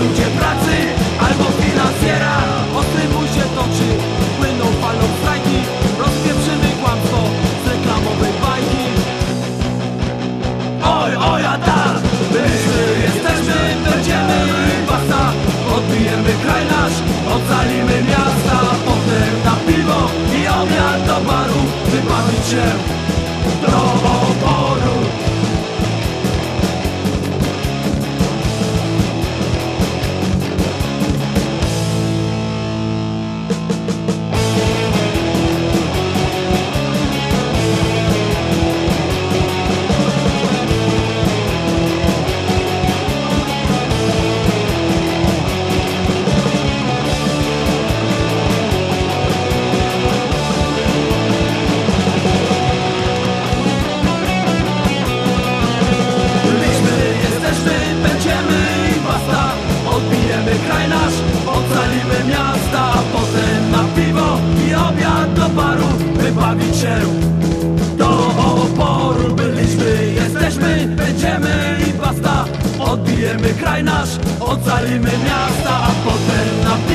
ludzie pracy albo finansjera. Ostrymujcie to, czy płyną falą strajki? Rozpieprzymy kłamstwo z reklamowej bajki. Oj, oj, a tak! Byśmy, jesteśmy, będziemy basta Odbijemy kraj nasz, ocalimy miasta. Potem na piwo i obiad do baru Wybawić się. Ocalimy miasta potem na piwo i obiad do baru. Wybawić się do oporu. Byliśmy, jesteśmy, będziemy i basta. Odbijemy kraj nasz, ocalimy miasta A potem na piwo